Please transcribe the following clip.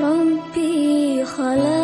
ربي خلق